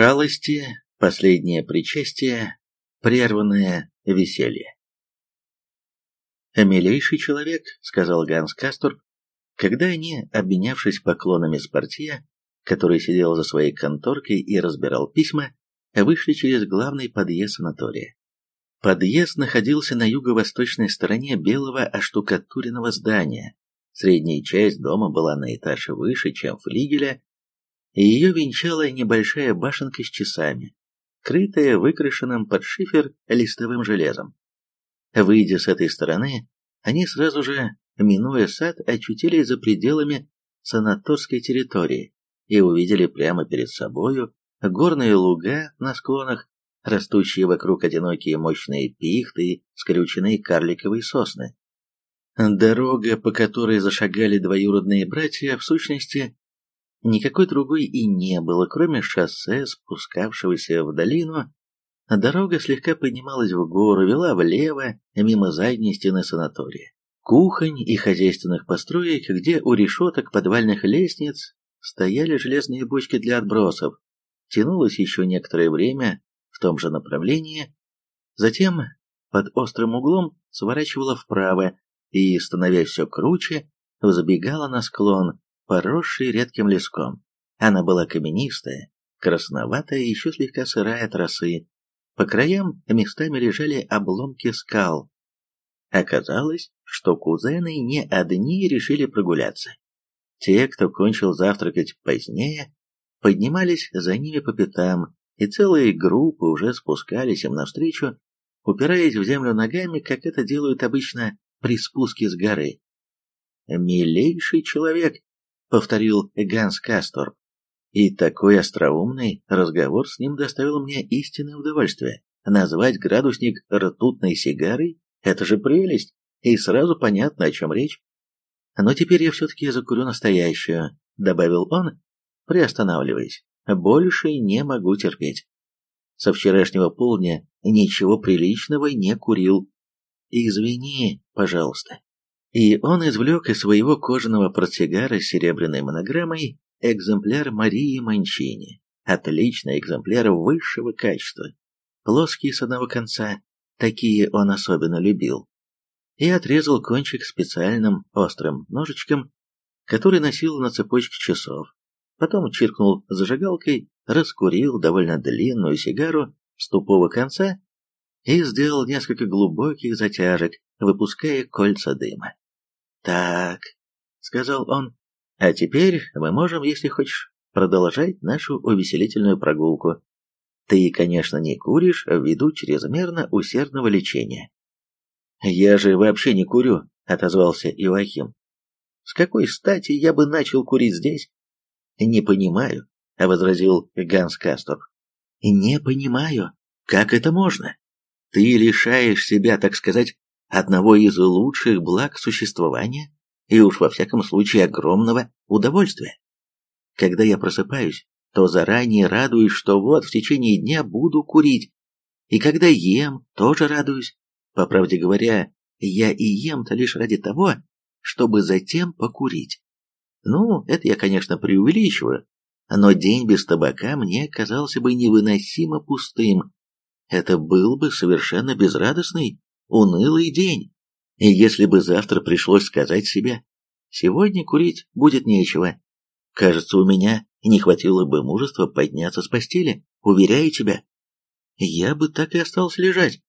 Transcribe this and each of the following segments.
Шалости, последнее причастие, прерванное веселье. «Милейший человек», — сказал Ганс Кастор, когда они, обменявшись поклонами с портье, который сидел за своей конторкой и разбирал письма, вышли через главный подъезд санатория. Подъезд находился на юго-восточной стороне белого оштукатуренного здания. Средняя часть дома была на этаж выше, чем флигеля, ее венчала небольшая башенка с часами, крытая выкрашенным под шифер листовым железом. Выйдя с этой стороны, они сразу же, минуя сад, очутились за пределами санаторской территории и увидели прямо перед собою горные луга на склонах, растущие вокруг одинокие мощные пихты, скрюченные карликовые сосны. Дорога, по которой зашагали двоюродные братья, в сущности, никакой другой и не было, кроме шоссе, спускавшегося в долину. Дорога слегка поднималась в гору, вела влево, мимо задней стены санатория. Кухонь и хозяйственных построек, где у решеток подвальных лестниц стояли железные бочки для отбросов, тянулось еще некоторое время в том же направлении, затем под острым углом сворачивала вправо и, становясь все круче, взбегала на склон, поросший редким леском. Она была каменистая, красноватая и еще слегка сырая от росы. По краям местами лежали обломки скал. Оказалось, что кузены не одни решили прогуляться. Те, кто кончил завтракать позднее, поднимались за ними по пятам, и целые группы уже спускались им навстречу, упираясь в землю ногами, как это делают обычно при спуске с горы. «Милейший человек», — повторил Ганс Кастор, и такой остроумный разговор с ним доставил мне истинное удовольствие. Назвать градусник ртутной сигарой — это же прелесть, и сразу понятно, о чем речь. Но теперь я все-таки закурю настоящую, добавил он, приостанавливаясь. Больше не могу терпеть. Со вчерашнего полдня ничего приличного не курил. Извини, пожалуйста. И он извлек из своего кожаного портсигара с серебряной монограммой экземпляр Марии Манчини. Отличный экземпляр высшего качества. Плоский с одного конца, такие он особенно любил и отрезал кончик специальным острым ножичком, который носил на цепочке часов. Потом чиркнул зажигалкой, раскурил довольно длинную сигару с тупого конца и сделал несколько глубоких затяжек, выпуская кольца дыма. «Так», — сказал он, — «а теперь мы можем, если хочешь, продолжать нашу увеселительную прогулку. Ты, конечно, не куришь ввиду чрезмерно усердного лечения. «Я же вообще не курю», — отозвался Ивахим. «С какой стати я бы начал курить здесь?» «Не понимаю», — возразил Ганс Кастор. «Не понимаю, как это можно? Ты лишаешь себя, так сказать, одного из лучших благ существования и уж во всяком случае огромного удовольствия. Когда я просыпаюсь, то заранее радуюсь, что вот в течение дня буду курить, и когда ем, тоже радуюсь, по правде говоря, я и ем-то лишь ради того, чтобы затем покурить. Ну, это я, конечно, преувеличиваю, но день без табака мне казался бы невыносимо пустым. Это был бы совершенно безрадостный, унылый день. И если бы завтра пришлось сказать себе, сегодня курить будет нечего, кажется, у меня не хватило бы мужества подняться с постели, уверяю тебя. Я бы так и остался лежать,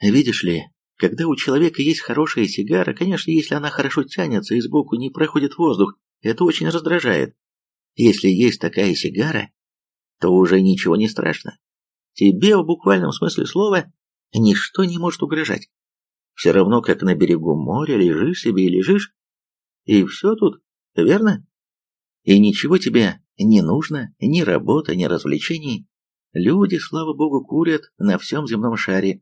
Видишь ли, когда у человека есть хорошая сигара, конечно, если она хорошо тянется и сбоку не проходит воздух, это очень раздражает. Если есть такая сигара, то уже ничего не страшно. Тебе в буквальном смысле слова ничто не может угрожать. Все равно, как на берегу моря лежишь себе и лежишь, и все тут, верно? И ничего тебе не нужно, ни работа, ни развлечений. Люди, слава богу, курят на всем земном шаре,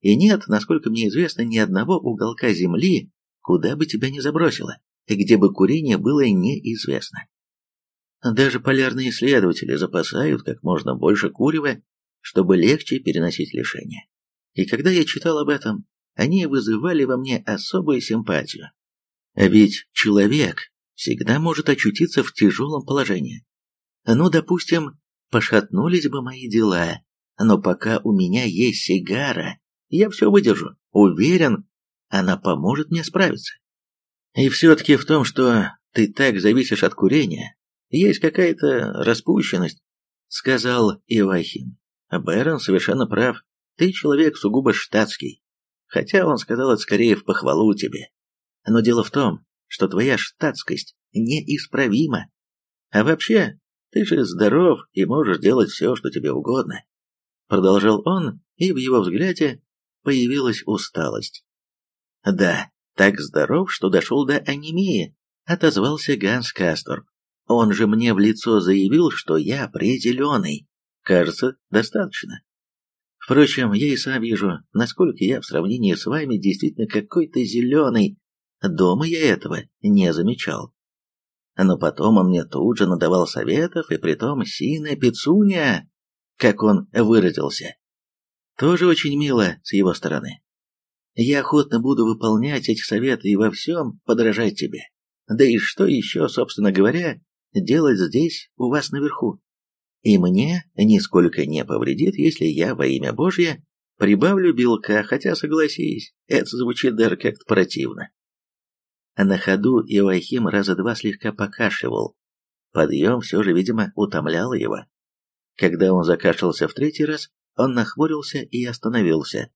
и нет, насколько мне известно, ни одного уголка земли, куда бы тебя не забросило, где бы курение было неизвестно. Даже полярные исследователи запасают как можно больше курева, чтобы легче переносить лишения. И когда я читал об этом, они вызывали во мне особую симпатию. Ведь человек всегда может очутиться в тяжелом положении. Ну, допустим, пошатнулись бы мои дела, но пока у меня есть сигара, я все выдержу, уверен, она поможет мне справиться. И все-таки в том, что ты так зависишь от курения, есть какая-то распущенность, сказал Ивахин. Бэрон совершенно прав, ты человек сугубо штатский, хотя он сказал это скорее в похвалу тебе. Но дело в том, что твоя штатскость неисправима. А вообще, ты же здоров и можешь делать все, что тебе угодно. Продолжал он, и в его взгляде появилась усталость. Да, так здоров, что дошел до анемии, отозвался Ганс Кастор. Он же мне в лицо заявил, что я презеленый. Кажется, достаточно. Впрочем, я и сам вижу, насколько я в сравнении с вами действительно какой-то зеленый. Дома я этого не замечал. Но потом он мне тут же надавал советов, и притом синая пицуня, как он выразился. Тоже очень мило с его стороны. Я охотно буду выполнять эти советы и во всем подражать тебе. Да и что еще, собственно говоря, делать здесь, у вас наверху? И мне нисколько не повредит, если я во имя Божье прибавлю белка, хотя, согласись, это звучит даже как-то противно. На ходу Иоахим раза два слегка покашивал. Подъем все же, видимо, утомлял его. Когда он закашлялся в третий раз, он нахмурился и остановился.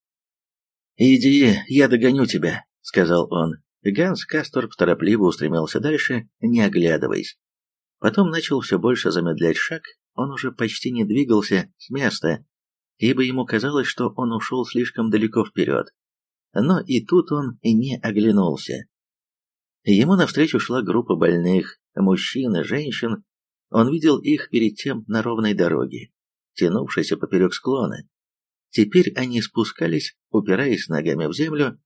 «Иди, я догоню тебя», — сказал он. Ганс Касторп торопливо устремился дальше, не оглядываясь. Потом начал все больше замедлять шаг, он уже почти не двигался с места, ибо ему казалось, что он ушел слишком далеко вперед. Но и тут он и не оглянулся. Ему навстречу шла группа больных, мужчин и женщин. Он видел их перед тем на ровной дороге, тянувшейся поперек склона. Теперь они спускались, упираясь ногами в землю,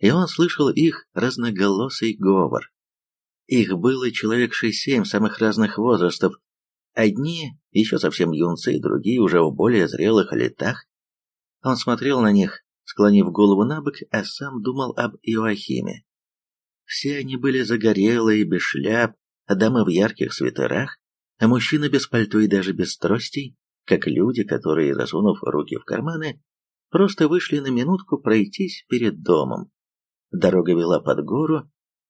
и он слышал их разноголосый говор. Их было человек шесть-семь самых разных возрастов. Одни еще совсем юнцы, другие уже в более зрелых летах. Он смотрел на них, склонив голову на бок, а сам думал об Иоахиме. Все они были загорелые, без шляп, а дамы в ярких свитерах, а мужчины без пальто и даже без тростей, как люди, которые, засунув руки в карманы, просто вышли на минутку пройтись перед домом. Дорога вела под гору,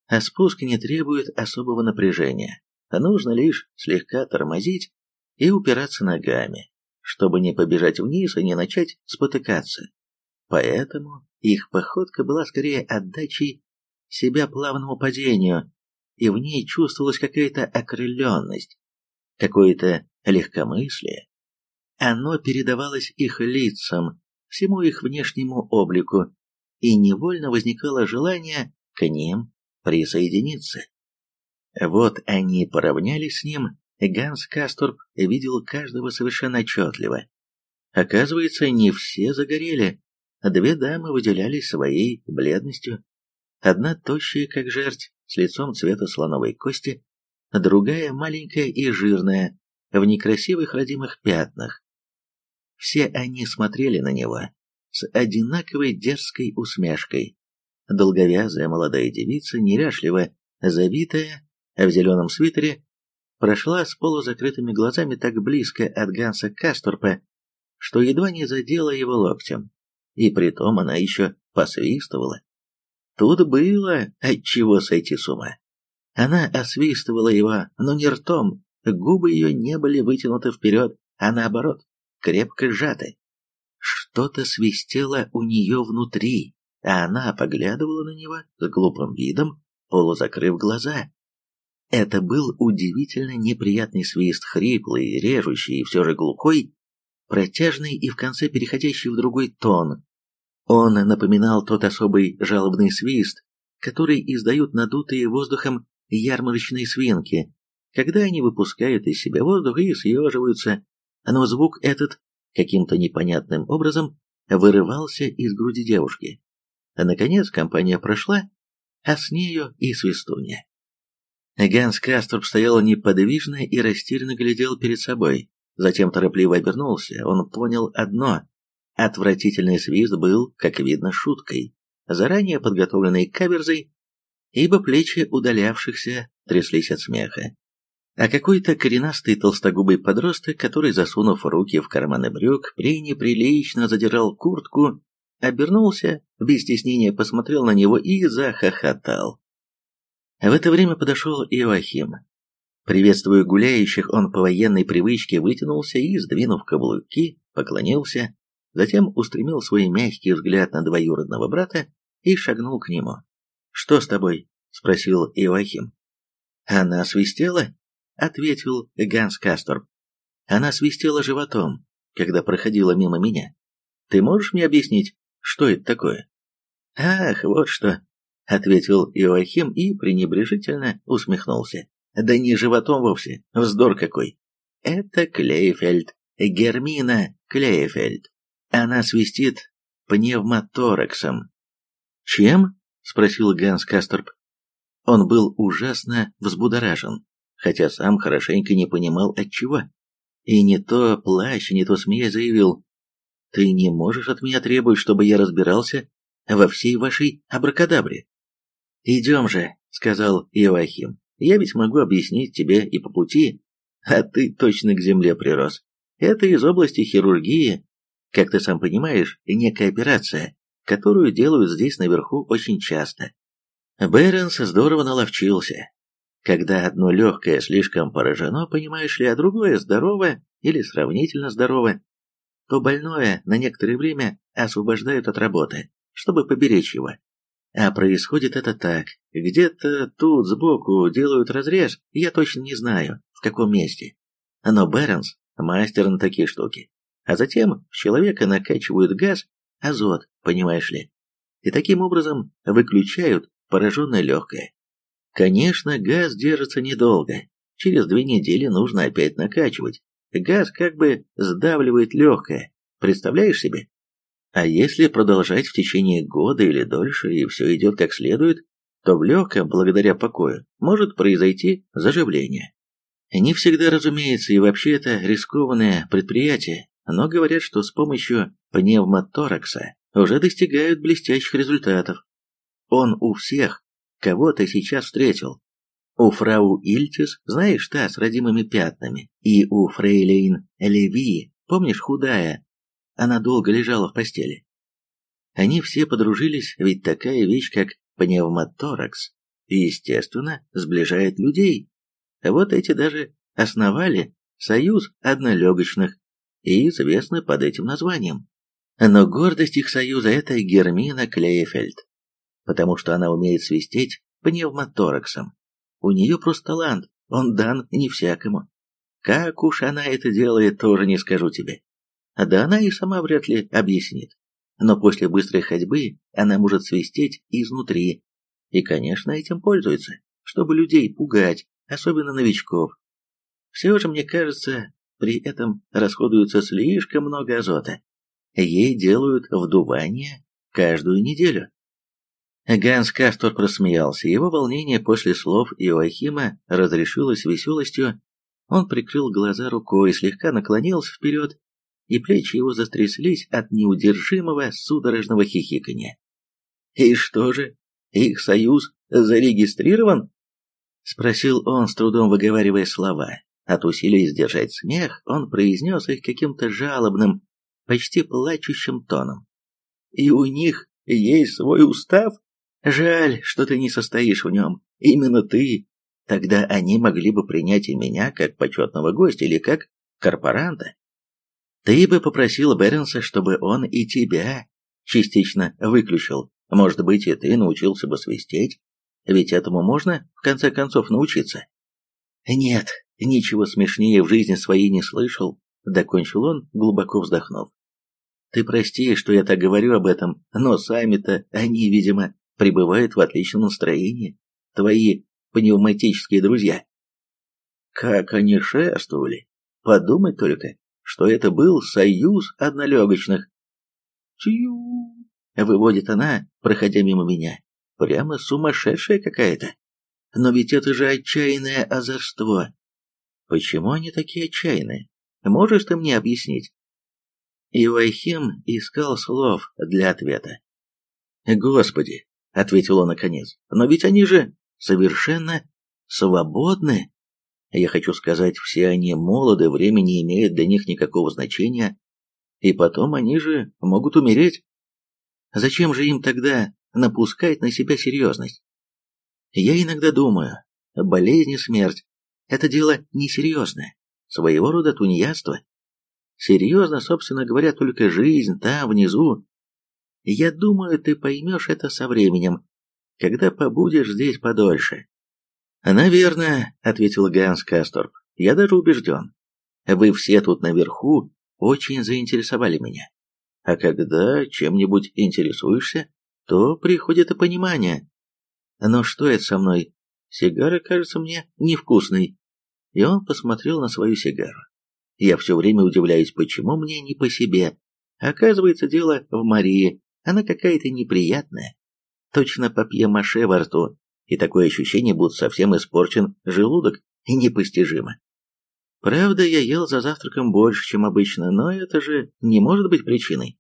а спуск не требует особого напряжения. Нужно лишь слегка тормозить и упираться ногами, чтобы не побежать вниз и не начать спотыкаться. Поэтому их походка была скорее отдачей себя плавному падению, и в ней чувствовалась какая-то окрыленность, какое-то легкомыслие. Оно передавалось их лицам, всему их внешнему облику, и невольно возникало желание к ним присоединиться. Вот они поравнялись с ним, Ганс Касторп видел каждого совершенно отчетливо. Оказывается, не все загорели. Две дамы выделялись своей бледностью. Одна тощая, как жерть, с лицом цвета слоновой кости, другая маленькая и жирная, в некрасивых родимых пятнах. Все они смотрели на него с одинаковой дерзкой усмешкой долговязая молодая девица, неряшливо забитая, в зеленом свитере, прошла с полузакрытыми глазами так близко от Ганса Касторпа, что едва не задела его локтем. И притом она еще посвистывала. Тут было от чего сойти с ума. Она освистывала его, но не ртом, губы ее не были вытянуты вперед, а наоборот, крепко сжаты. Что-то свистело у нее внутри, а она поглядывала на него с глупым видом, полузакрыв глаза. Это был удивительно неприятный свист, хриплый, режущий и все же глухой, протяжный и в конце переходящий в другой тон. Он напоминал тот особый жалобный свист, который издают надутые воздухом ярмарочные свинки, когда они выпускают из себя воздух и съеживаются, но звук этот каким-то непонятным образом вырывался из груди девушки. А наконец компания прошла, а с нею и свистунья. Ганс Каструб стоял неподвижно и растерянно глядел перед собой. Затем торопливо обернулся. Он понял одно. Отвратительный свист был, как видно, шуткой, заранее подготовленной каверзой, ибо плечи удалявшихся тряслись от смеха. а какой-то коренастый толстогубый подросток, который, засунув руки в карманы брюк, пренеприлично задирал куртку, обернулся, без стеснения посмотрел на него и захохотал. В это время подошел Иоахим. Приветствуя гуляющих, он по военной привычке вытянулся и, сдвинув каблуки, поклонился, затем устремил свой мягкий взгляд на двоюродного брата и шагнул к нему. «Что с тобой?» — спросил Иоахим. «Она свистела?» ответил Ганс Касторп. Она свистела животом, когда проходила мимо меня. Ты можешь мне объяснить, что это такое? Ах, вот что, ответил Иоахим и пренебрежительно усмехнулся. Да не животом вовсе, вздор какой. Это Клейфельд, Гермина Клейфельд. Она свистит пневмотораксом. Чем? спросил Ганс Касторп. Он был ужасно взбудоражен хотя сам хорошенько не понимал отчего. И не то плащ, не то смея заявил, «Ты не можешь от меня требовать, чтобы я разбирался во всей вашей абракадабре». «Идем же», — сказал Иоахим, «я ведь могу объяснить тебе и по пути, а ты точно к земле прирос. Это из области хирургии, как ты сам понимаешь, некая операция, которую делают здесь наверху очень часто. Беренс здорово наловчился, когда одно легкое слишком поражено, понимаешь ли, а другое здорово или сравнительно здорово, то больное на некоторое время освобождают от работы, чтобы поберечь его. А происходит это так. Где-то тут сбоку делают разрез, я точно не знаю, в каком месте. Но Бернс – мастер на такие штуки. А затем в человека накачивают газ, азот, понимаешь ли. И таким образом выключают пораженное легкое. Конечно, газ держится недолго. Через две недели нужно опять накачивать. Газ как бы сдавливает легкое. Представляешь себе? А если продолжать в течение года или дольше, и все идет как следует, то в легком, благодаря покою, может произойти заживление. Не всегда, разумеется, и вообще это рискованное предприятие, но говорят, что с помощью пневмоторакса уже достигают блестящих результатов. Он у всех кого ты сейчас встретил. У фрау Ильтис, знаешь, та с родимыми пятнами, и у фрейлейн Леви, помнишь, худая? Она долго лежала в постели. Они все подружились, ведь такая вещь, как пневмоторакс, естественно, сближает людей. Вот эти даже основали союз однолегочных и известны под этим названием. Но гордость их союза – это Гермина Клейфельд потому что она умеет свистеть пневмотораксом. У нее просто талант, он дан не всякому. Как уж она это делает, тоже не скажу тебе. Да она и сама вряд ли объяснит. Но после быстрой ходьбы она может свистеть изнутри. И, конечно, этим пользуется, чтобы людей пугать, особенно новичков. Все же, мне кажется, при этом расходуется слишком много азота. Ей делают вдувание каждую неделю. Ганс Кастор просмеялся. Его волнение после слов Иоахима разрешилось веселостью. Он прикрыл глаза рукой, слегка наклонился вперед, и плечи его застряслись от неудержимого судорожного хихикания. «И что же, их союз зарегистрирован?» — спросил он, с трудом выговаривая слова. От усилий сдержать смех он произнес их каким-то жалобным, почти плачущим тоном. «И у них есть свой устав?» Жаль, что ты не состоишь в нем. Именно ты. Тогда они могли бы принять и меня как почетного гостя или как корпоранта. Ты бы попросил Бернса, чтобы он и тебя частично выключил. Может быть, и ты научился бы свистеть. Ведь этому можно, в конце концов, научиться. Нет, ничего смешнее в жизни своей не слышал, докончил он, глубоко вздохнув. Ты прости, что я так говорю об этом, но сами-то они, видимо, пребывают в отличном настроении. Твои пневматические друзья. Как они шествовали. Подумать только, что это был союз однолегочных. Тю! Выводит она, проходя мимо меня. Прямо сумасшедшая какая-то. Но ведь это же отчаянное озорство. Почему они такие отчаянные? Можешь ты мне объяснить? Ивайхим искал слов для ответа. Господи, — ответил он наконец. «Но ведь они же совершенно свободны. Я хочу сказать, все они молоды, время не имеет для них никакого значения, и потом они же могут умереть. Зачем же им тогда напускать на себя серьезность? Я иногда думаю, болезнь и смерть – это дело несерьезное, своего рода тунеядство. Серьезно, собственно говоря, только жизнь там, внизу. Я думаю, ты поймешь это со временем, когда побудешь здесь подольше. «Наверное», — ответил Ганс Касторп, — «я даже убежден. Вы все тут наверху очень заинтересовали меня. А когда чем-нибудь интересуешься, то приходит и понимание. Но что это со мной? Сигара кажется мне невкусной». И он посмотрел на свою сигару. Я все время удивляюсь, почему мне не по себе. Оказывается, дело в Марии. Она какая-то неприятная. Точно папье-маше во рту и такое ощущение, будто совсем испорчен желудок, и непостижимо. Правда, я ел за завтраком больше, чем обычно, но это же не может быть причиной.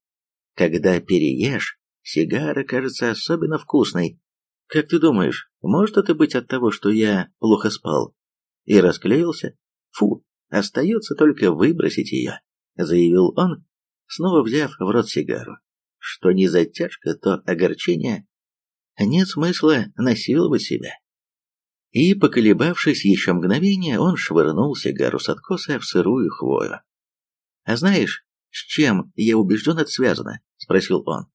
Когда переешь, сигара кажется особенно вкусной. Как ты думаешь, может это быть от того, что я плохо спал? И расклеился? Фу, остается только выбросить ее, заявил он, снова взяв в рот сигару. Что не затяжка, то огорчение нет смысла насиловать себя. И, поколебавшись еще мгновение, он швырнул сигару с откоса в сырую хвою. «А знаешь, с чем, я убежден, это связано?» — спросил он.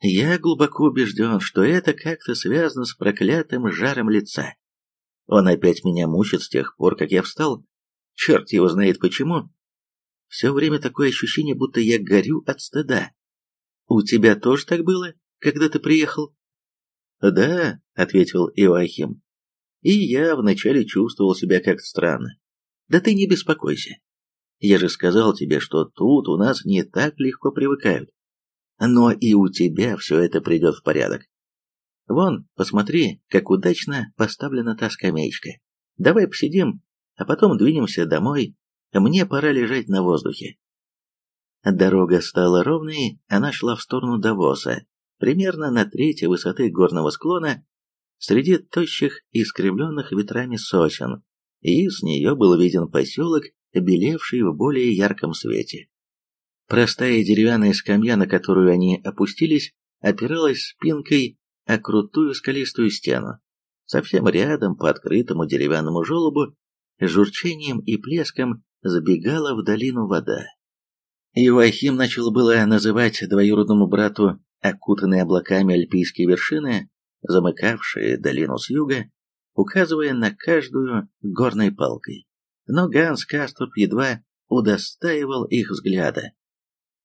«Я глубоко убежден, что это как-то связано с проклятым жаром лица. Он опять меня мучит с тех пор, как я встал. Черт его знает почему. Все время такое ощущение, будто я горю от стыда. У тебя тоже так было, когда ты приехал?» «Да», — ответил Иоахим. «И я вначале чувствовал себя как-то странно. Да ты не беспокойся. Я же сказал тебе, что тут у нас не так легко привыкают. Но и у тебя все это придет в порядок. Вон, посмотри, как удачно поставлена та скамеечка. Давай посидим, а потом двинемся домой. Мне пора лежать на воздухе». Дорога стала ровной, она шла в сторону Давоса, примерно на третьей высоты горного склона, среди тощих и искривленных ветрами сосен, и с нее был виден поселок, белевший в более ярком свете. Простая деревянная скамья, на которую они опустились, опиралась спинкой о крутую скалистую стену. Совсем рядом, по открытому деревянному желобу, с журчанием и плеском забегала в долину вода. Иоахим начал было называть двоюродному брату окутанные облаками альпийские вершины, замыкавшие долину с юга, указывая на каждую горной палкой. Но Ганс Каступ едва удостаивал их взгляда.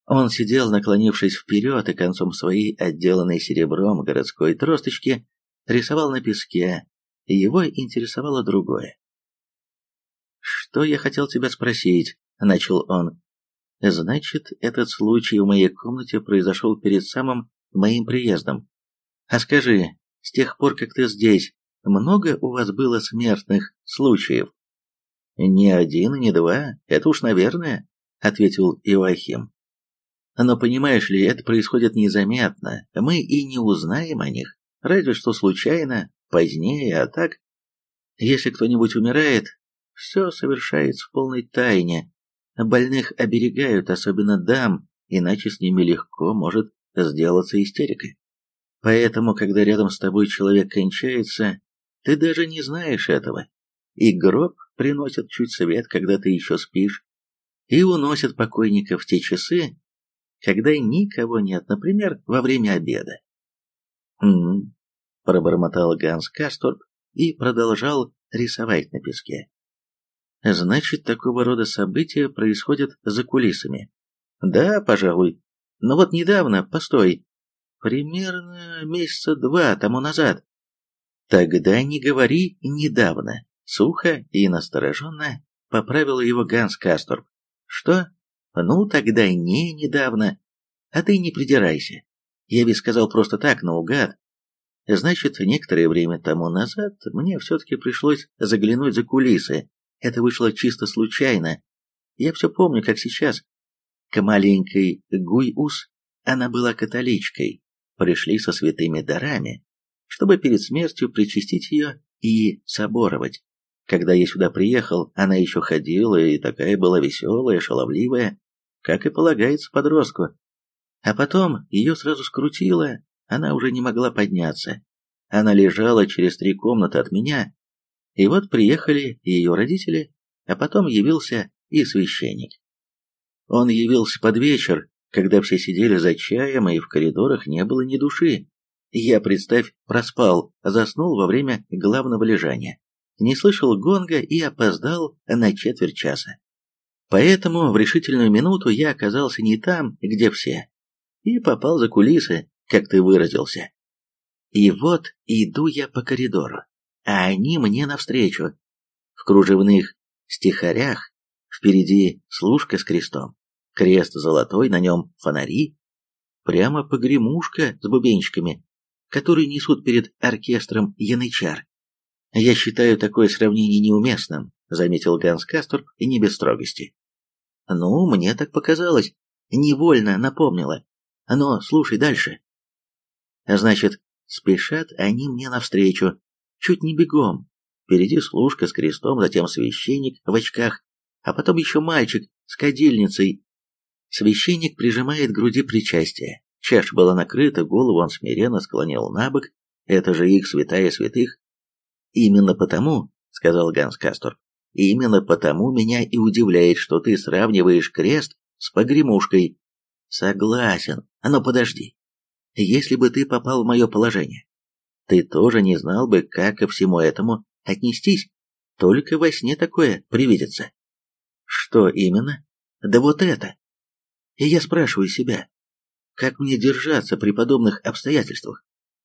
Он сидел, наклонившись вперед, и концом своей отделанной серебром городской тросточки рисовал на песке, и его интересовало другое. «Что я хотел тебя спросить?» — начал он. Значит, этот случай в моей комнате произошел перед самым моим приездом. А скажи, с тех пор, как ты здесь, много у вас было смертных случаев? Ни один, ни два, это уж наверное, ответил Иоахим. Но понимаешь ли, это происходит незаметно, мы и не узнаем о них, разве что случайно, позднее, а так... Если кто-нибудь умирает, все совершается в полной тайне, Больных оберегают, особенно дам, иначе с ними легко может сделаться истерика. Поэтому, когда рядом с тобой человек кончается, ты даже не знаешь этого. И гроб приносят чуть свет, когда ты еще спишь, и уносят покойника в те часы, когда никого нет, например, во время обеда. «М-м-м», пробормотал Ганс Касторп и продолжал рисовать на песке. Значит, такого рода события происходят за кулисами. Да, пожалуй. Но вот недавно, постой, примерно месяца два тому назад. Тогда не говори «недавно», сухо и настороженно поправил его Ганс Касторп. Что? Ну, тогда не недавно. А ты не придирайся. Я ведь сказал просто так, наугад. Значит, некоторое время тому назад мне все-таки пришлось заглянуть за кулисы это вышло чисто случайно. Я все помню, как сейчас. К маленькой Гуй-Ус она была католичкой. Пришли со святыми дарами, чтобы перед смертью причастить ее и соборовать. Когда я сюда приехал, она еще ходила и такая была веселая, шаловливая, как и полагается подростку. А потом ее сразу скрутило, она уже не могла подняться. Она лежала через три комнаты от меня, и вот приехали ее родители, а потом явился и священник. Он явился под вечер, когда все сидели за чаем, и в коридорах не было ни души. Я, представь, проспал, заснул во время главного лежания не слышал гонга и опоздал на четверть часа. Поэтому в решительную минуту я оказался не там, где все, и попал за кулисы, как ты выразился. И вот иду я по коридору, а они мне навстречу. В кружевных стихарях впереди служка с крестом, крест золотой, на нем фонари, прямо погремушка с бубенчиками, которые несут перед оркестром янычар. «Я считаю такое сравнение неуместным», — заметил Ганс Кастор и не без строгости. «Ну, мне так показалось. Невольно напомнила. Но слушай дальше». «Значит, спешат они мне навстречу, чуть не бегом. Впереди служка с крестом, затем священник в очках, а потом еще мальчик с кадильницей. Священник прижимает к груди причастие. Чаша была накрыта, голову он смиренно склонил на бок. Это же их святая святых. «Именно потому», — сказал Ганс Кастор, — «именно потому меня и удивляет, что ты сравниваешь крест с погремушкой». «Согласен, но подожди. Если бы ты попал в мое положение, ты тоже не знал бы, как ко всему этому отнестись. Только во сне такое привидится». «Что именно?» «Да вот это». И я спрашиваю себя, как мне держаться при подобных обстоятельствах?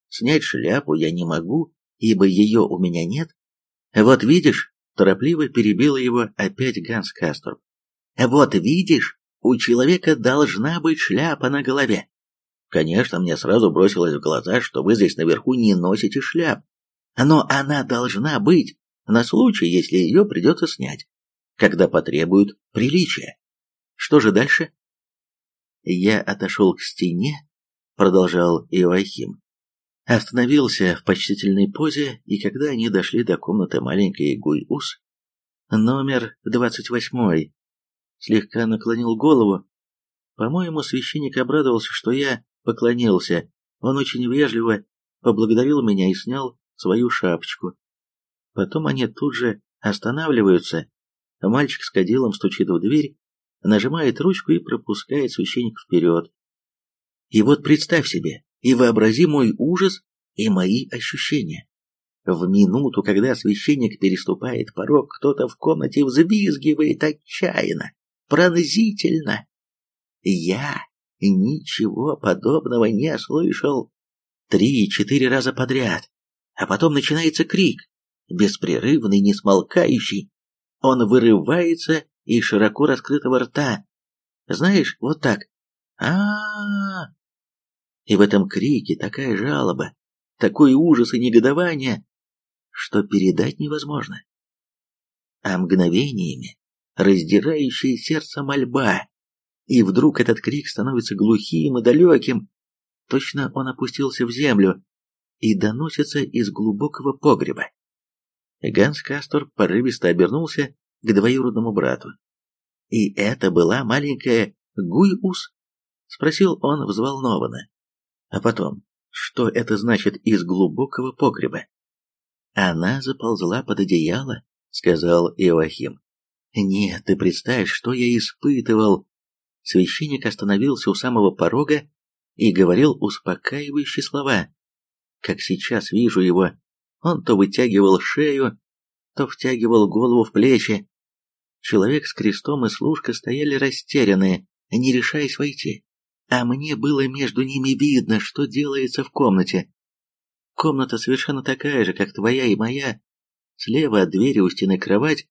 Снять шляпу я не могу, ибо ее у меня нет? Вот видишь, торопливо перебил его опять Ганс Кастор. Вот видишь, у человека должна быть шляпа на голове. Конечно, мне сразу бросилось в глаза, что вы здесь наверху не носите шляп. Но она должна быть на случай, если ее придется снять, когда потребуют приличия. Что же дальше? Я отошел к стене, продолжал Иоахим, Остановился в почтительной позе, и когда они дошли до комнаты маленькой Гуйус, номер двадцать восьмой, слегка наклонил голову. По-моему, священник обрадовался, что я поклонился. Он очень вежливо поблагодарил меня и снял свою шапочку. Потом они тут же останавливаются. Мальчик с кадилом стучит в дверь, нажимает ручку и пропускает священника вперед. И вот представь себе, и вообрази мой ужас и мои ощущения. В минуту, когда священник переступает порог, кто-то в комнате взвизгивает отчаянно, пронзительно. Я ничего подобного не слышал. Три-четыре раза подряд. А потом начинается крик, беспрерывный, несмолкающий. Он вырывается из широко раскрытого рта. Знаешь, вот так. а а, -а и в этом крике такая жалоба, такой ужас и негодование, что передать невозможно. А мгновениями раздирающее сердце мольба, и вдруг этот крик становится глухим и далеким, точно он опустился в землю и доносится из глубокого погреба. Ганс Кастор порывисто обернулся к двоюродному брату. «И это была маленькая Гуйус?» — спросил он взволнованно. А потом, что это значит из глубокого погреба? Она заползла под одеяло, сказал Иоахим. Нет, ты представь, что я испытывал. Священник остановился у самого порога и говорил успокаивающие слова. Как сейчас вижу его, он то вытягивал шею, то втягивал голову в плечи. Человек с крестом и служка стояли растерянные, не решаясь войти а мне было между ними видно, что делается в комнате. Комната совершенно такая же, как твоя и моя. Слева от двери у стены кровать,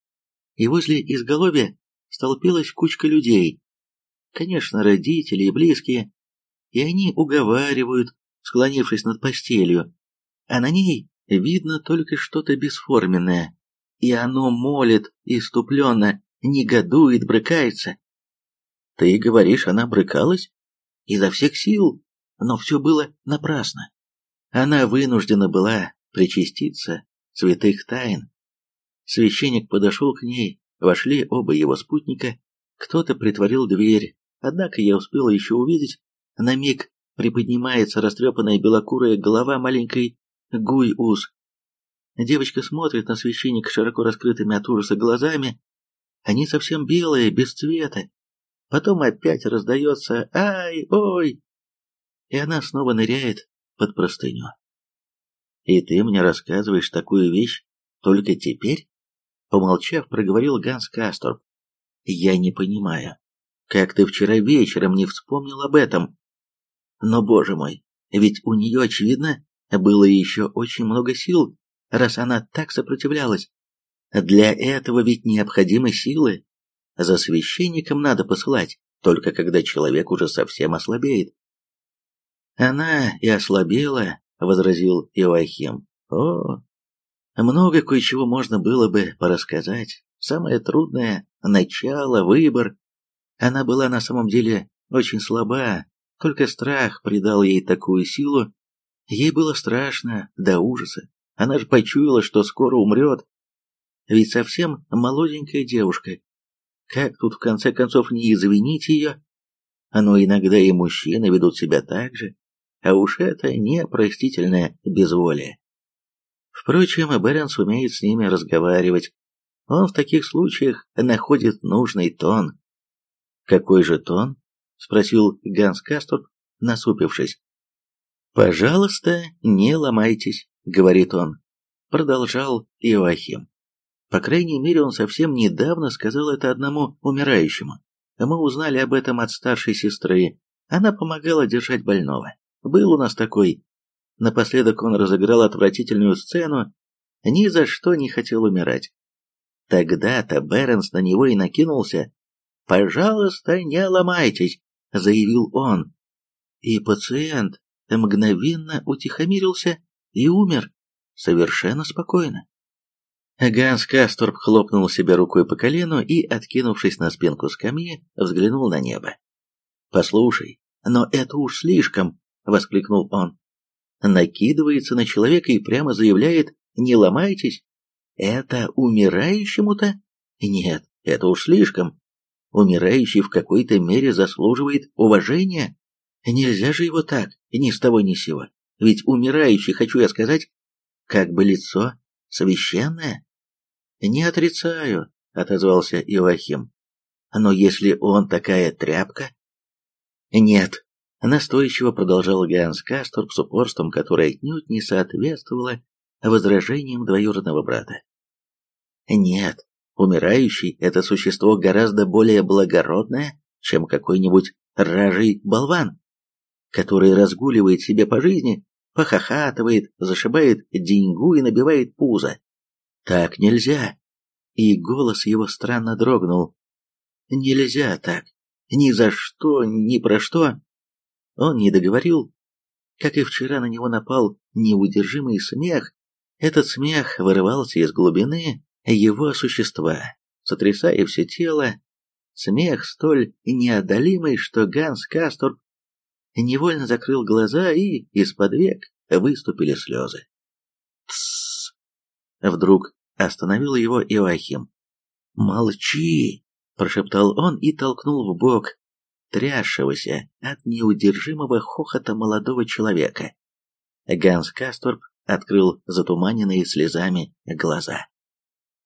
и возле изголовья столпилась кучка людей. Конечно, родители и близкие, и они уговаривают, склонившись над постелью, а на ней видно только что-то бесформенное, и оно молит иступленно, негодует, брыкается. Ты говоришь, она брыкалась? изо всех сил, но все было напрасно. Она вынуждена была причаститься святых тайн. Священник подошел к ней, вошли оба его спутника, кто-то притворил дверь, однако я успела еще увидеть, на миг приподнимается растрепанная белокурая голова маленькой Гуй-Ус. Девочка смотрит на священника широко раскрытыми от ужаса глазами. Они совсем белые, без цвета. Потом опять раздается «Ай! Ой!» И она снова ныряет под простыню. «И ты мне рассказываешь такую вещь только теперь?» Помолчав, проговорил Ганс Касторп. «Я не понимаю, как ты вчера вечером не вспомнил об этом? Но, боже мой, ведь у нее, очевидно, было еще очень много сил, раз она так сопротивлялась. Для этого ведь необходимы силы. За священником надо посылать, только когда человек уже совсем ослабеет. Она и ослабела, возразил Иоахим. О, много кое-чего можно было бы порассказать. Самое трудное — начало, выбор. Она была на самом деле очень слаба, только страх придал ей такую силу. Ей было страшно до ужаса. Она же почуяла, что скоро умрет. Ведь совсем молоденькая девушка. Как тут в конце концов не извинить ее? Но иногда и мужчины ведут себя так же. А уж это непростительное безволие. Впрочем, Беренс умеет с ними разговаривать. Он в таких случаях находит нужный тон. «Какой же тон?» — спросил Ганс Кастурб, насупившись. «Пожалуйста, не ломайтесь», — говорит он. Продолжал Иоахим. По крайней мере, он совсем недавно сказал это одному умирающему. Мы узнали об этом от старшей сестры. Она помогала держать больного. Был у нас такой. Напоследок он разыграл отвратительную сцену. Ни за что не хотел умирать. Тогда-то Бернс на него и накинулся. «Пожалуйста, не ломайтесь», — заявил он. И пациент мгновенно утихомирился и умер совершенно спокойно. Ганс Касторп хлопнул себя рукой по колену и, откинувшись на спинку скамьи, взглянул на небо. «Послушай, но это уж слишком!» — воскликнул он. Накидывается на человека и прямо заявляет «не ломайтесь». Это умирающему-то? Нет, это уж слишком. Умирающий в какой-то мере заслуживает уважения. Нельзя же его так, ни с того ни сего. Ведь умирающий, хочу я сказать, как бы лицо священное. Не отрицаю, отозвался Иоахим. Но если он такая тряпка... Нет, Настойчиво продолжал Ганс Касторп с упорством, которое отнюдь не соответствовало возражениям двоюродного брата. Нет, умирающий – это существо гораздо более благородное, чем какой-нибудь ражий болван, который разгуливает себе по жизни, похохатывает, зашибает деньгу и набивает пузо. Так нельзя. И голос его странно дрогнул. Нельзя так. Ни за что, ни про что. Он не договорил. Как и вчера на него напал неудержимый смех. Этот смех вырывался из глубины его существа, сотрясая все тело. Смех столь неодолимый, что Ганс Касторп невольно закрыл глаза и из-под век выступили слезы. «Тссс!» Вдруг остановил его Иоахим. «Молчи!» – прошептал он и толкнул в бок трясшегося от неудержимого хохота молодого человека. Ганс Касторп открыл затуманенные слезами глаза.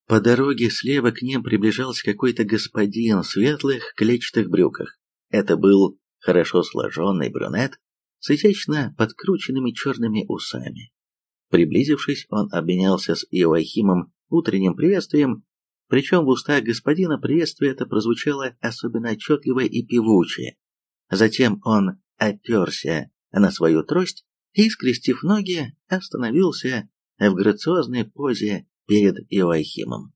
По дороге слева к ним приближался какой-то господин в светлых клетчатых брюках. Это был хорошо сложенный брюнет с изящно подкрученными черными усами. Приблизившись, он обменялся с Иоахимом утренним приветствием причем в устах господина приветствие это прозвучало особенно отчетливо и певучее. Затем он оперся на свою трость и, скрестив ноги, остановился в грациозной позе перед Иоахимом.